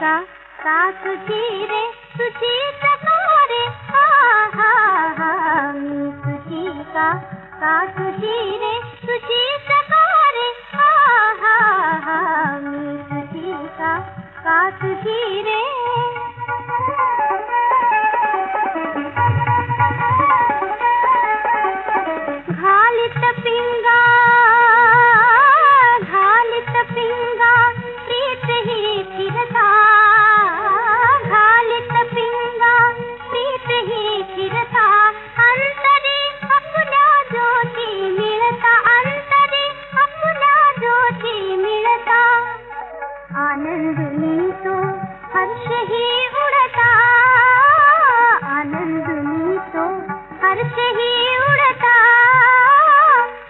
का का तुझी रे तुझी सकारे हा हा हा मी तुझी रे तुझी तुझी प्यार से ही उड़ता।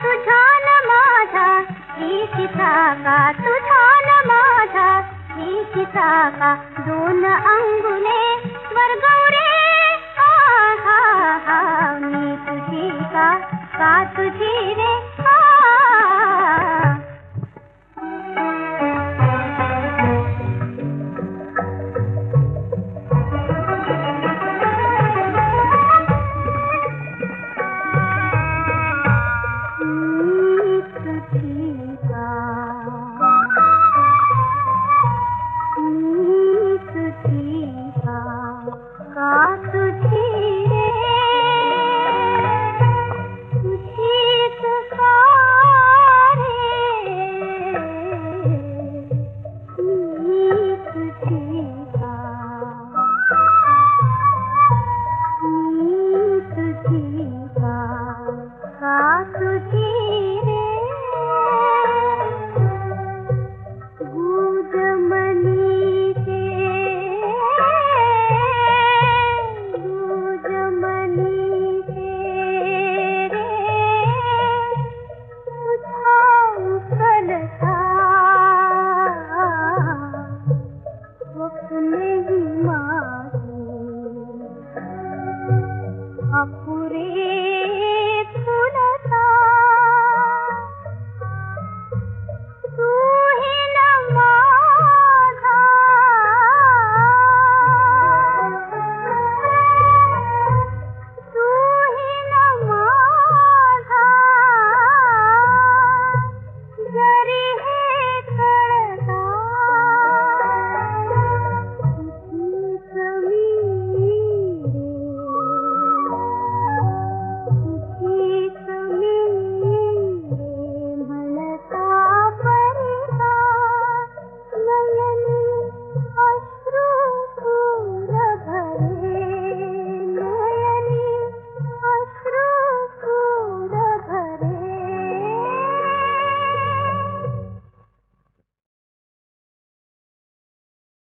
तुझा न माझा एकता का तुझा न माझा एकता का दोन अंगुले वर्गौरे। आहा हा, मी तुझी का का तुझी रे? அப்புரே